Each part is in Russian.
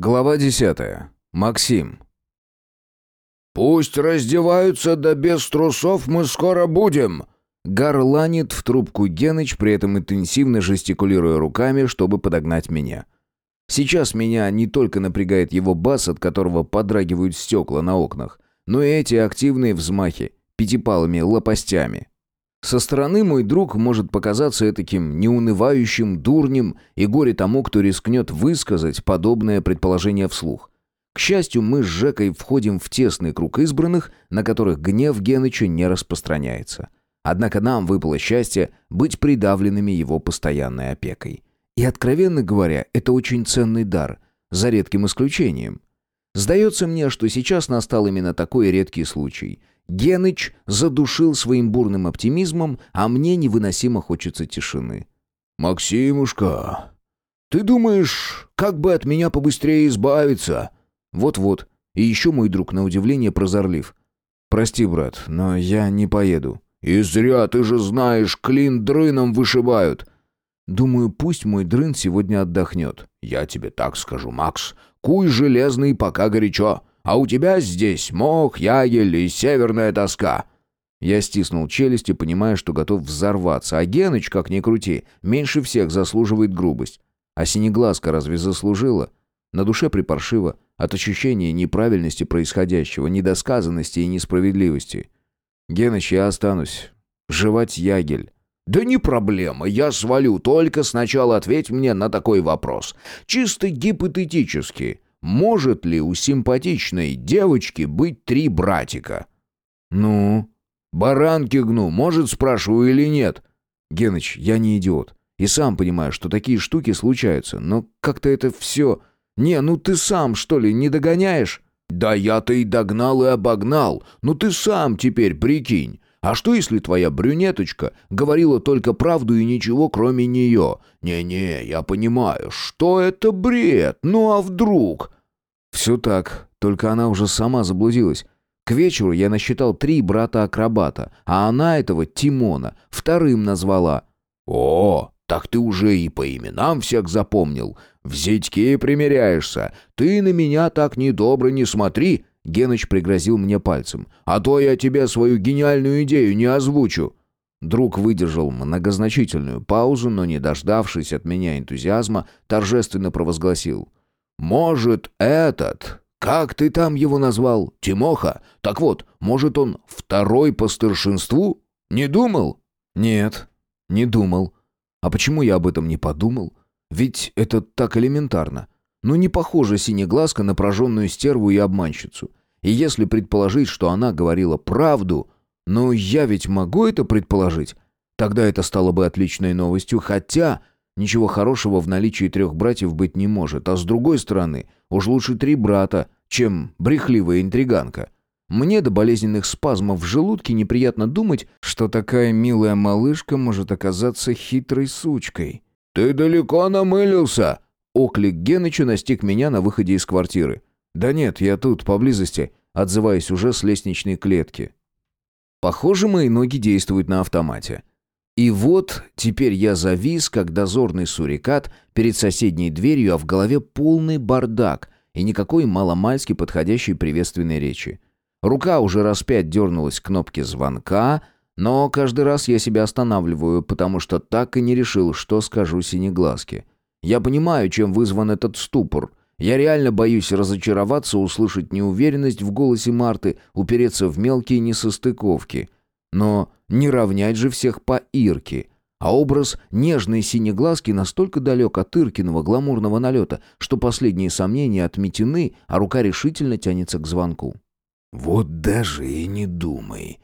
Глава десятая. Максим. «Пусть раздеваются, да без трусов мы скоро будем!» Горланит в трубку Геныч, при этом интенсивно жестикулируя руками, чтобы подогнать меня. Сейчас меня не только напрягает его бас, от которого подрагивают стекла на окнах, но и эти активные взмахи пятипалыми лопастями. Со стороны мой друг может показаться таким неунывающим дурнем и горе тому, кто рискнет высказать подобное предположение вслух. К счастью, мы с Жекой входим в тесный круг избранных, на которых гнев Геныча не распространяется. Однако нам выпало счастье быть придавленными его постоянной опекой. И, откровенно говоря, это очень ценный дар, за редким исключением. Сдается мне, что сейчас настал именно такой редкий случай. Геныч задушил своим бурным оптимизмом, а мне невыносимо хочется тишины. «Максимушка, ты думаешь, как бы от меня побыстрее избавиться?» «Вот-вот. И еще мой друг, на удивление, прозорлив. Прости, брат, но я не поеду». «И зря, ты же знаешь, клин дрыном вышибают». «Думаю, пусть мой дрын сегодня отдохнет». «Я тебе так скажу, Макс. Куй железный, пока горячо. А у тебя здесь мох, ягель и северная тоска». Я стиснул челюсти, понимая, что готов взорваться. А Геныч, как ни крути, меньше всех заслуживает грубость. А синеглазка разве заслужила? На душе припаршиво, от ощущения неправильности происходящего, недосказанности и несправедливости. «Геныч, я останусь. Жевать ягель». «Да не проблема, я свалю, только сначала ответь мне на такой вопрос. Чисто гипотетически. Может ли у симпатичной девочки быть три братика? Ну, баранки гну, может, спрашиваю или нет? Геныч, я не идиот. И сам понимаю, что такие штуки случаются, но как-то это все... Не, ну ты сам, что ли, не догоняешь? Да я-то и догнал, и обогнал. Ну ты сам теперь прикинь. А что, если твоя брюнеточка говорила только правду и ничего, кроме нее? Не-не, я понимаю, что это бред, ну а вдруг? Все так, только она уже сама заблудилась. К вечеру я насчитал три брата-акробата, а она этого Тимона вторым назвала. О, так ты уже и по именам всех запомнил. В зятьке примеряешься. Ты на меня так недобро не смотри, Геныч пригрозил мне пальцем. «А то я тебе свою гениальную идею не озвучу!» Друг выдержал многозначительную паузу, но, не дождавшись от меня энтузиазма, торжественно провозгласил. «Может, этот, как ты там его назвал, Тимоха? Так вот, может, он второй по старшинству? Не думал?» «Нет, не думал. А почему я об этом не подумал? Ведь это так элементарно. Ну не похожа синеглазка на прожженную стерву и обманщицу. И если предположить, что она говорила правду, ну я ведь могу это предположить, тогда это стало бы отличной новостью, хотя ничего хорошего в наличии трех братьев быть не может. А с другой стороны, уж лучше три брата, чем брехливая интриганка. Мне до болезненных спазмов в желудке неприятно думать, что такая милая малышка может оказаться хитрой сучкой. «Ты далеко намылился?» Оклик Геныча настиг меня на выходе из квартиры. «Да нет, я тут, поблизости», отзываясь уже с лестничной клетки. Похоже, мои ноги действуют на автомате. И вот теперь я завис, как дозорный сурикат, перед соседней дверью, а в голове полный бардак и никакой маломальски подходящей приветственной речи. Рука уже раз пять дернулась к кнопке звонка, но каждый раз я себя останавливаю, потому что так и не решил, что скажу синеглазке. Я понимаю, чем вызван этот ступор. Я реально боюсь разочароваться, услышать неуверенность в голосе Марты, упереться в мелкие несостыковки. Но не равнять же всех по Ирке. А образ нежной синеглазки настолько далек от Иркиного гламурного налета, что последние сомнения отметены, а рука решительно тянется к звонку. «Вот даже и не думай»,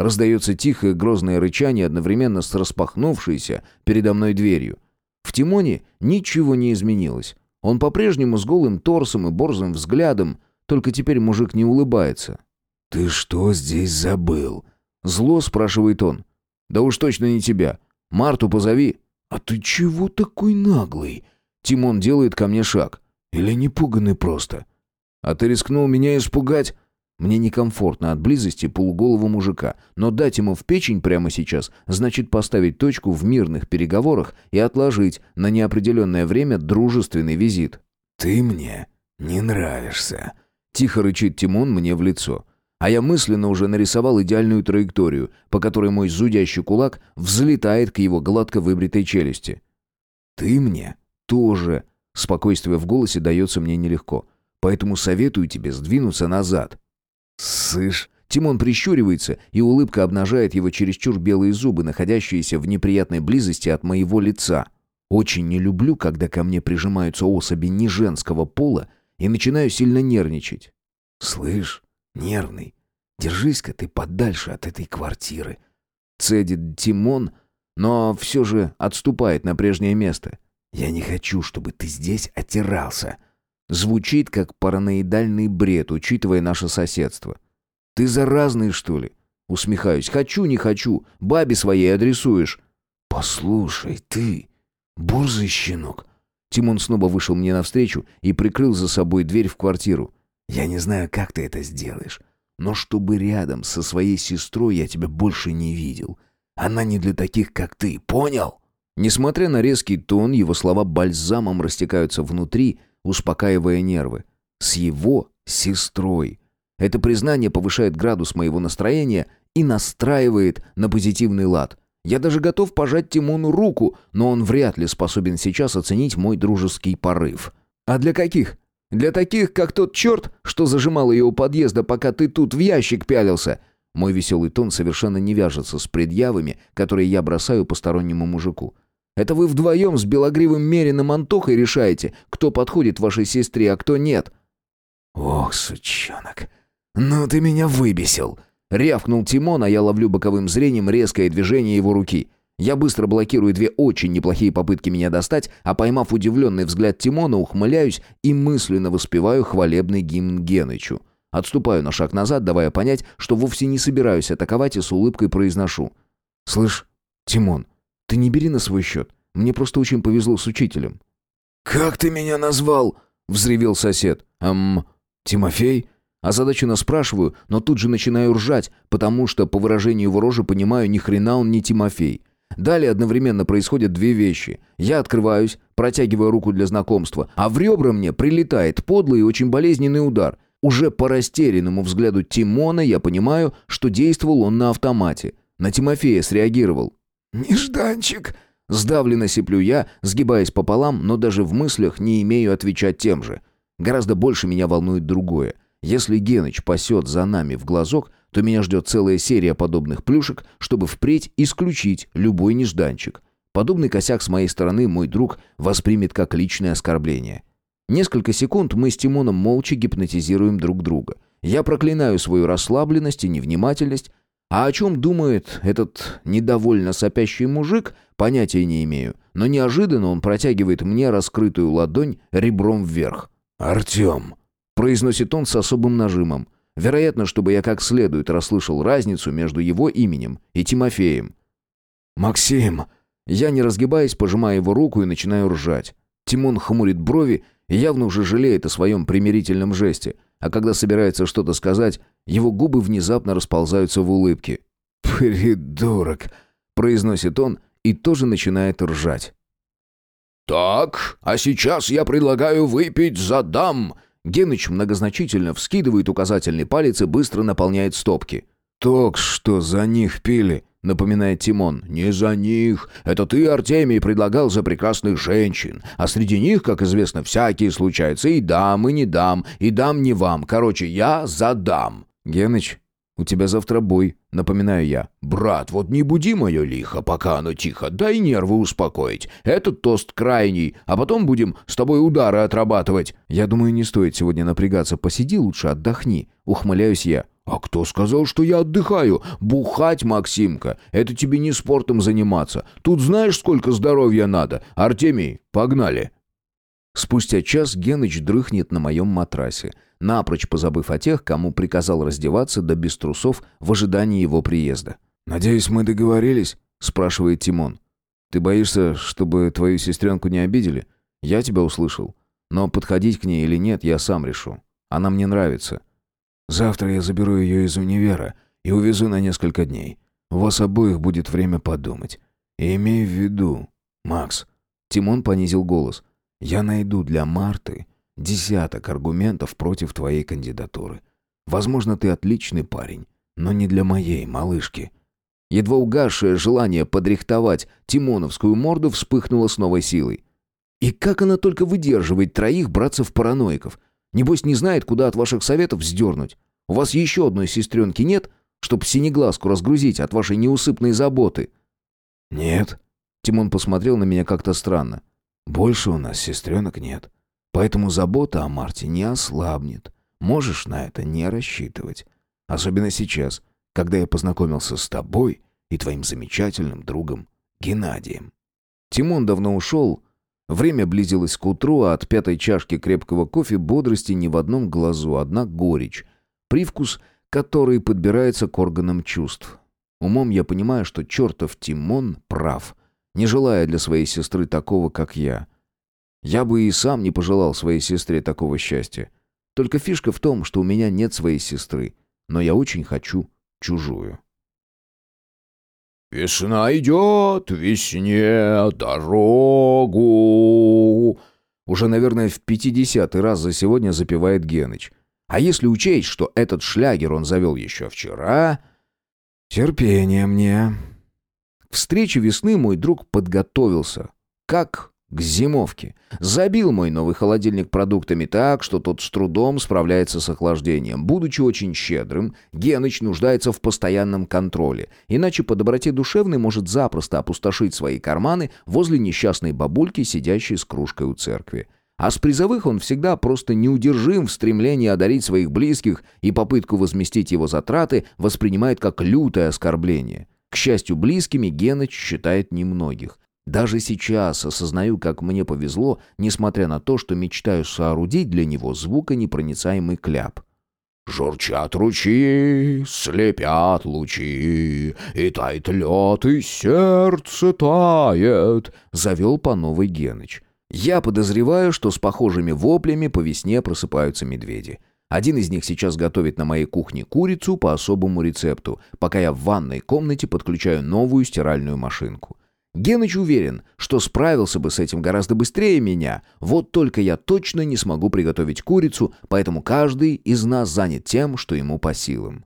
Раздается тихое грозное рычание одновременно с распахнувшейся передо мной дверью. В Тимоне ничего не изменилось. Он по-прежнему с голым торсом и борзым взглядом, только теперь мужик не улыбается. «Ты что здесь забыл?» Зло спрашивает он. «Да уж точно не тебя. Марту позови». «А ты чего такой наглый?» Тимон делает ко мне шаг. «Или не пуганный просто?» «А ты рискнул меня испугать?» Мне некомфортно от близости полуголого мужика, но дать ему в печень прямо сейчас значит поставить точку в мирных переговорах и отложить на неопределенное время дружественный визит. «Ты мне «Не нравишься», — тихо рычит Тимон мне в лицо. А я мысленно уже нарисовал идеальную траекторию, по которой мой зудящий кулак взлетает к его гладко выбритой челюсти. «Ты мне тоже», — спокойствие в голосе дается мне нелегко, «поэтому советую тебе сдвинуться назад». «Сышь!» Тимон прищуривается, и улыбка обнажает его чересчур белые зубы, находящиеся в неприятной близости от моего лица. Очень не люблю, когда ко мне прижимаются особи не женского пола, и начинаю сильно нервничать. «Слышь, нервный, держись-ка ты подальше от этой квартиры», — цедит Тимон, но все же отступает на прежнее место. «Я не хочу, чтобы ты здесь отирался». Звучит как параноидальный бред, учитывая наше соседство. «Ты заразный, что ли?» Усмехаюсь. «Хочу, не хочу. Бабе своей адресуешь». «Послушай, ты, борзый щенок». Тимон снова вышел мне навстречу и прикрыл за собой дверь в квартиру. «Я не знаю, как ты это сделаешь, но чтобы рядом со своей сестрой я тебя больше не видел. Она не для таких, как ты, понял?» Несмотря на резкий тон, его слова бальзамом растекаются внутри, успокаивая нервы. С его сестрой. Это признание повышает градус моего настроения и настраивает на позитивный лад. Я даже готов пожать Тимону руку, но он вряд ли способен сейчас оценить мой дружеский порыв. А для каких? Для таких, как тот черт, что зажимал ее у подъезда, пока ты тут в ящик пялился. Мой веселый тон совершенно не вяжется с предъявами, которые я бросаю постороннему мужику. Это вы вдвоем с белогривым Мериным Антохой решаете, кто подходит вашей сестре, а кто нет. Ох, сучонок, ну ты меня выбесил. Рявкнул Тимон, а я ловлю боковым зрением резкое движение его руки. Я быстро блокирую две очень неплохие попытки меня достать, а поймав удивленный взгляд Тимона, ухмыляюсь и мысленно воспеваю хвалебный гимн Генычу. Отступаю на шаг назад, давая понять, что вовсе не собираюсь атаковать и с улыбкой произношу. «Слышь, Тимон, ты не бери на свой счет. Мне просто очень повезло с учителем». «Как ты меня назвал?» — взревел сосед. «Эм, Тимофей?» Озадаченно спрашиваю, но тут же начинаю ржать, потому что по выражению его рожи понимаю, ни хрена он не Тимофей. Далее одновременно происходят две вещи. Я открываюсь, протягивая руку для знакомства, а в ребра мне прилетает подлый и очень болезненный удар. Уже по растерянному взгляду Тимона я понимаю, что действовал он на автомате. На Тимофея среагировал. «Нежданчик!» Сдавленно сиплю я, сгибаясь пополам, но даже в мыслях не имею отвечать тем же. Гораздо больше меня волнует другое. Если Геныч пасет за нами в глазок, то меня ждет целая серия подобных плюшек, чтобы впредь исключить любой нежданчик. Подобный косяк с моей стороны мой друг воспримет как личное оскорбление. Несколько секунд мы с Тимоном молча гипнотизируем друг друга. Я проклинаю свою расслабленность и невнимательность, а о чем думает этот недовольно сопящий мужик, понятия не имею. Но неожиданно он протягивает мне раскрытую ладонь ребром вверх. «Артем!» — произносит он с особым нажимом. Вероятно, чтобы я как следует расслышал разницу между его именем и Тимофеем. «Максим!» Я, не разгибаясь, пожимаю его руку и начинаю ржать. Тимон хмурит брови и явно уже жалеет о своем примирительном жесте — а когда собирается что-то сказать, его губы внезапно расползаются в улыбке. «Придурок!» — произносит он и тоже начинает ржать. «Так, а сейчас я предлагаю выпить за дам!» Геныч многозначительно вскидывает указательный палец и быстро наполняет стопки. «Ток, что за них пили!» — напоминает Тимон. «Не за них. Это ты, Артемий, предлагал за прекрасных женщин. А среди них, как известно, всякие случаются. И дам, и не дам, и дам не вам. Короче, я за дам». «Геныч, у тебя завтра бой», — напоминаю я. «Брат, вот не буди мое лихо, пока оно тихо. Дай нервы успокоить. Этот тост крайний, а потом будем с тобой удары отрабатывать». «Я думаю, не стоит сегодня напрягаться. Посиди лучше, отдохни». Ухмыляюсь я. «А кто сказал, что я отдыхаю? Бухать, Максимка, это тебе не спортом заниматься. Тут знаешь, сколько здоровья надо? Артемий, погнали!» Спустя час Геныч дрыхнет на моем матрасе, напрочь позабыв о тех, кому приказал раздеваться до без трусов в ожидании его приезда. «Надеюсь, мы договорились?» — спрашивает Тимон. «Ты боишься, чтобы твою сестренку не обидели? Я тебя услышал. Но подходить к ней или нет, я сам решу. Она мне нравится. Завтра я заберу ее из универа и увезу на несколько дней. У вас обоих будет время подумать. И имей в виду, Макс...» Тимон понизил голос. «Я найду для Марты десяток аргументов против твоей кандидатуры. Возможно, ты отличный парень, но не для моей малышки». Едва угасшее желание подрихтовать Тимоновскую морду вспыхнуло с новой силой. И как она только выдерживает троих братцев-параноиков? Небось не знает, куда от ваших советов вздернуть. У вас еще одной сестренки нет, чтоб синеглазку разгрузить от вашей неусыпной заботы?» «Нет». Тимон посмотрел на меня как-то странно. «Больше у нас сестренок нет. Поэтому забота о Марте не ослабнет. Можешь на это не рассчитывать. Особенно сейчас, когда я познакомился с тобой и твоим замечательным другом Геннадием». Тимон давно ушел. Время близилось к утру, а от пятой чашки крепкого кофе бодрости ни в одном глазу, одна горечь, Привкус, который подбирается к органам чувств. Умом я понимаю, что чертов Тимон прав, не желая для своей сестры такого, как я. Я бы и сам не пожелал своей сестре такого счастья. Только фишка в том, что у меня нет своей сестры, но я очень хочу чужую. «Весна идет, весне дорогу!» Уже, наверное, в пятидесятый раз за сегодня запевает Геныч. А если учесть, что этот шлягер он завел еще вчера... Терпение мне. К встрече весны мой друг подготовился. Как к зимовке. Забил мой новый холодильник продуктами так, что тот с трудом справляется с охлаждением. Будучи очень щедрым, Геныч нуждается в постоянном контроле. Иначе по доброте душевной может запросто опустошить свои карманы возле несчастной бабульки, сидящей с кружкой у церкви. А с призовых он всегда просто неудержим в стремлении одарить своих близких и попытку возместить его затраты воспринимает как лютое оскорбление. К счастью, близкими Геныч считает немногих. Даже сейчас осознаю, как мне повезло, несмотря на то, что мечтаю соорудить для него звуконепроницаемый кляп. Журчат ручьи, слепят лучи, и тает лед, и сердце тает, — завел по новой Геныч. Я подозреваю, что с похожими воплями по весне просыпаются медведи. Один из них сейчас готовит на моей кухне курицу по особому рецепту, пока я в ванной комнате подключаю новую стиральную машинку. Геныч уверен, что справился бы с этим гораздо быстрее меня, вот только я точно не смогу приготовить курицу, поэтому каждый из нас занят тем, что ему по силам.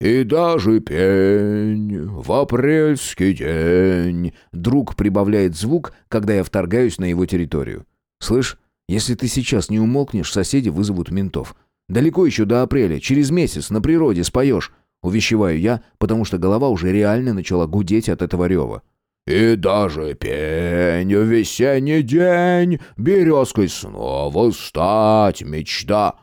«И даже пень в апрельский день...» Друг прибавляет звук, когда я вторгаюсь на его территорию. «Слышь, если ты сейчас не умолкнешь, соседи вызовут ментов. Далеко еще до апреля, через месяц на природе споешь». Увещеваю я, потому что голова уже реально начала гудеть от этого рева. «И даже пень весенний день березкой снова стать мечта...»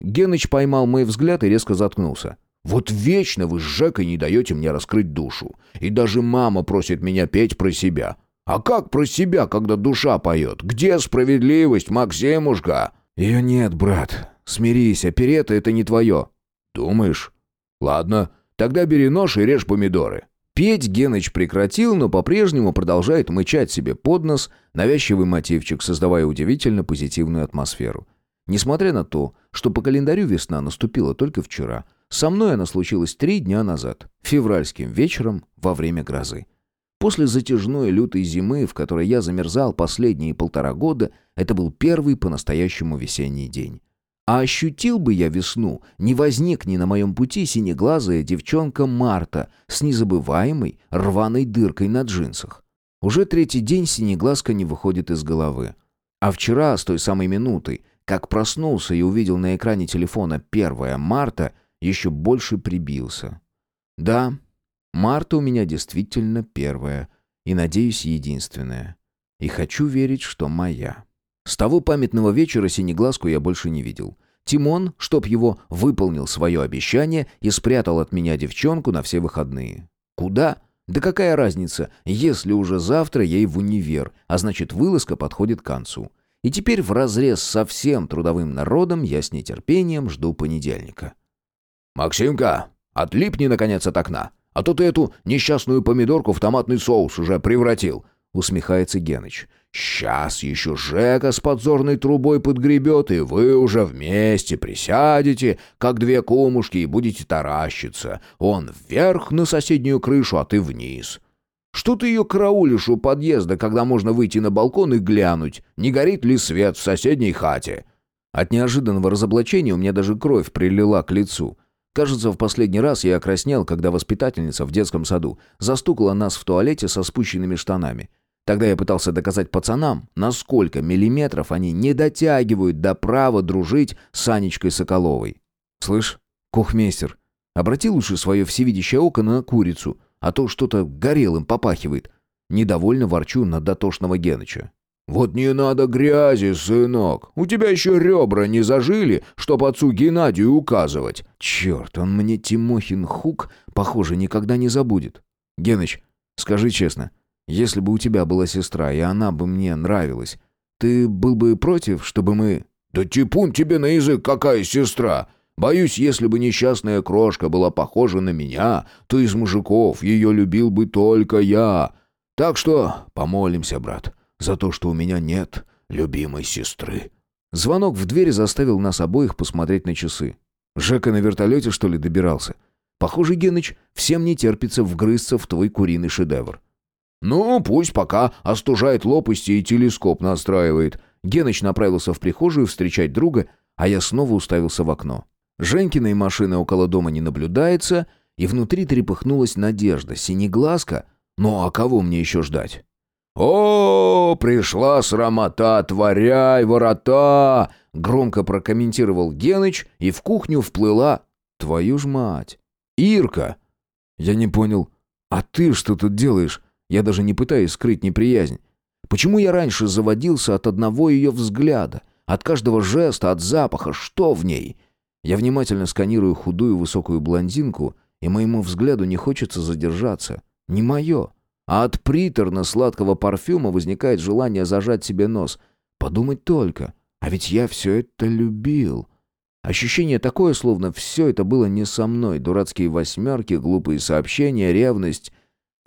Геныч поймал мой взгляд и резко заткнулся. Вот вечно вы с Жекой не даете мне раскрыть душу. И даже мама просит меня петь про себя. А как про себя, когда душа поет? Где справедливость, Максимушка?» «Ее нет, брат. Смирись, оперета — это не твое». «Думаешь? Ладно, тогда бери нож и режь помидоры». Петь Геныч прекратил, но по-прежнему продолжает мычать себе под нос навязчивый мотивчик, создавая удивительно позитивную атмосферу. Несмотря на то, что по календарю весна наступила только вчера — со мной она случилась три дня назад, февральским вечером во время грозы. После затяжной лютой зимы, в которой я замерзал последние полтора года, это был первый по-настоящему весенний день. А ощутил бы я весну, не возник ни на моем пути синеглазая девчонка Марта с незабываемой рваной дыркой на джинсах. Уже третий день синеглазка не выходит из головы. А вчера, с той самой минутой, как проснулся и увидел на экране телефона 1 марта – еще больше прибился. Да, Марта у меня действительно первая и, надеюсь, единственная. И хочу верить, что моя. С того памятного вечера синеглазку я больше не видел. Тимон, чтоб его выполнил свое обещание и спрятал от меня девчонку на все выходные. Куда? Да какая разница, если уже завтра ей в универ, а значит вылазка подходит к концу. И теперь в разрез со всем трудовым народом я с нетерпением жду понедельника. «Максимка, отлипни, наконец, от окна, а то ты эту несчастную помидорку в томатный соус уже превратил», — усмехается Геныч. «Сейчас еще Жека с подзорной трубой подгребет, и вы уже вместе присядете, как две кумушки, и будете таращиться. Он вверх на соседнюю крышу, а ты вниз». Что ты ее караулишь у подъезда, когда можно выйти на балкон и глянуть, не горит ли свет в соседней хате? От неожиданного разоблачения у меня даже кровь прилила к лицу. Кажется, в последний раз я окраснел, когда воспитательница в детском саду застукала нас в туалете со спущенными штанами. Тогда я пытался доказать пацанам, на сколько миллиметров они не дотягивают до права дружить с Анечкой Соколовой. «Слышь, кухмейстер, обрати лучше свое всевидящее око на курицу, а то что-то горелым попахивает». Недовольно ворчу на дотошного Геныча. «Вот не надо грязи, сынок. У тебя еще ребра не зажили, чтоб отцу Геннадию указывать». «Черт, он мне Тимохин Хук, похоже, никогда не забудет. Геныч, скажи честно, если бы у тебя была сестра, и она бы мне нравилась, ты был бы против, чтобы мы...» «Да типун тебе на язык, какая сестра! Боюсь, если бы несчастная крошка была похожа на меня, то из мужиков ее любил бы только я. Так что помолимся, брат» за то, что у меня нет любимой сестры». Звонок в дверь заставил нас обоих посмотреть на часы. Жека на вертолете, что ли, добирался? Похоже, Геныч, всем не терпится вгрызться в твой куриный шедевр. «Ну, пусть пока остужает лопасти и телескоп настраивает». Геныч направился в прихожую встречать друга, а я снова уставился в окно. Женькиной машины около дома не наблюдается, и внутри трепыхнулась надежда, синеглазка. Ну а кого мне еще ждать? «О, пришла срамота, творяй ворота!» Громко прокомментировал Геныч, и в кухню вплыла... Твою ж мать! Ирка! Я не понял. А ты что тут делаешь? Я даже не пытаюсь скрыть неприязнь. Почему я раньше заводился от одного ее взгляда? От каждого жеста, от запаха? Что в ней? Я внимательно сканирую худую высокую блондинку, и моему взгляду не хочется задержаться. Не мое. А от приторно-сладкого парфюма возникает желание зажать себе нос. Подумать только, а ведь я все это любил. Ощущение такое, словно все это было не со мной. Дурацкие восьмерки, глупые сообщения, ревность.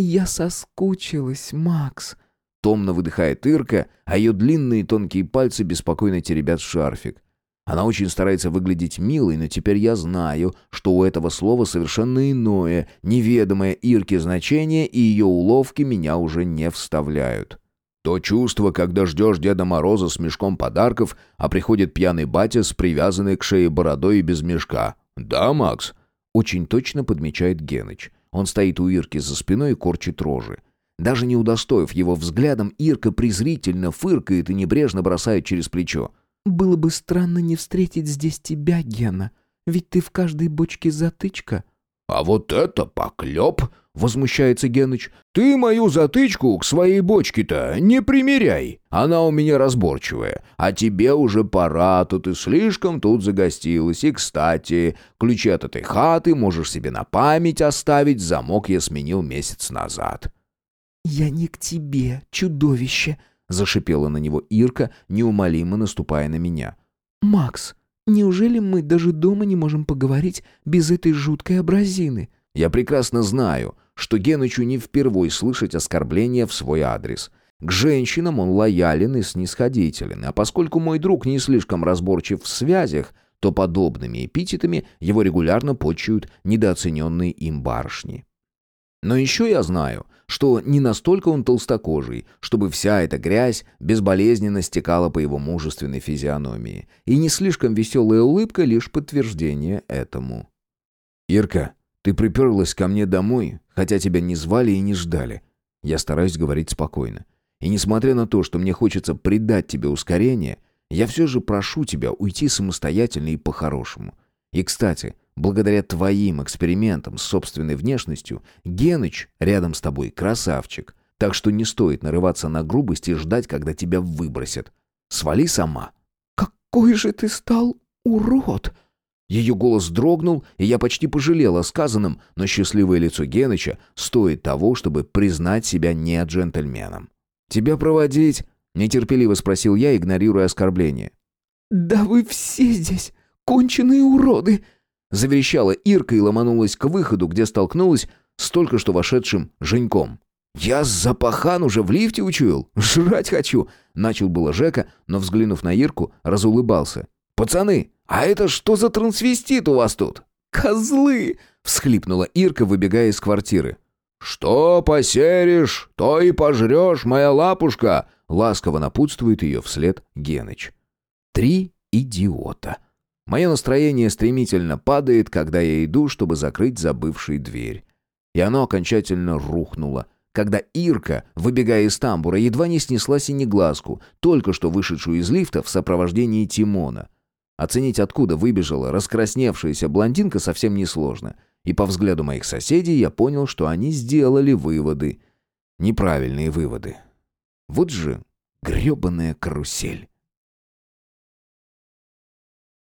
«Я соскучилась, Макс», — томно выдыхает Ирка, а ее длинные тонкие пальцы беспокойно теребят шарфик. Она очень старается выглядеть милой, но теперь я знаю, что у этого слова совершенно иное, неведомое Ирке значение, и ее уловки меня уже не вставляют. То чувство, когда ждешь Деда Мороза с мешком подарков, а приходит пьяный батя с привязанной к шее бородой и без мешка. Да, Макс? Очень точно подмечает Геныч. Он стоит у Ирки за спиной и корчит рожи. Даже не удостоив его взглядом, Ирка презрительно фыркает и небрежно бросает через плечо. Было бы странно не встретить здесь тебя, Гена. Ведь ты в каждой бочке затычка. А вот это поклеп, возмущается Геныч. Ты мою затычку к своей бочке-то не примеряй. Она у меня разборчивая. А тебе уже пора, то ты слишком тут загостилась. И, кстати, ключи от этой хаты можешь себе на память оставить. Замок я сменил месяц назад. «Я не к тебе, чудовище», Зашипела на него Ирка, неумолимо наступая на меня. «Макс, неужели мы даже дома не можем поговорить без этой жуткой образины?» «Я прекрасно знаю, что Генычу не впервой слышать оскорбления в свой адрес. К женщинам он лоялен и снисходителен, а поскольку мой друг не слишком разборчив в связях, то подобными эпитетами его регулярно почуют недооцененные им барышни. Но еще я знаю, что не настолько он толстокожий, чтобы вся эта грязь безболезненно стекала по его мужественной физиономии. И не слишком веселая улыбка — лишь подтверждение этому. «Ирка, ты приперлась ко мне домой, хотя тебя не звали и не ждали». Я стараюсь говорить спокойно. И несмотря на то, что мне хочется придать тебе ускорение, я все же прошу тебя уйти самостоятельно и по-хорошему. И, кстати, Благодаря твоим экспериментам с собственной внешностью, Геныч рядом с тобой красавчик. Так что не стоит нарываться на грубость и ждать, когда тебя выбросят. Свали сама. «Какой же ты стал урод!» Ее голос дрогнул, и я почти пожалел о сказанном, но счастливое лицо Геныча стоит того, чтобы признать себя не джентльменом. «Тебя проводить?» — нетерпеливо спросил я, игнорируя оскорбление. «Да вы все здесь конченые уроды!» Заверещала Ирка и ломанулась к выходу, где столкнулась с только что вошедшим Женьком. «Я запахан уже в лифте учуял. Жрать хочу!» Начал было Жека, но, взглянув на Ирку, разулыбался. «Пацаны, а это что за трансвестит у вас тут?» «Козлы!» — всхлипнула Ирка, выбегая из квартиры. «Что посеришь, то и пожрешь, моя лапушка!» Ласково напутствует ее вслед Геныч. Три идиота. Мое настроение стремительно падает, когда я иду, чтобы закрыть забывший дверь. И оно окончательно рухнуло, когда Ирка, выбегая из тамбура, едва не снесла синеглазку, только что вышедшую из лифта в сопровождении Тимона. Оценить, откуда выбежала раскрасневшаяся блондинка, совсем несложно. И по взгляду моих соседей я понял, что они сделали выводы. Неправильные выводы. Вот же грёбаная карусель.